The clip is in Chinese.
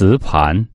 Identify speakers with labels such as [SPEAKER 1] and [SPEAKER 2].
[SPEAKER 1] 磁盘。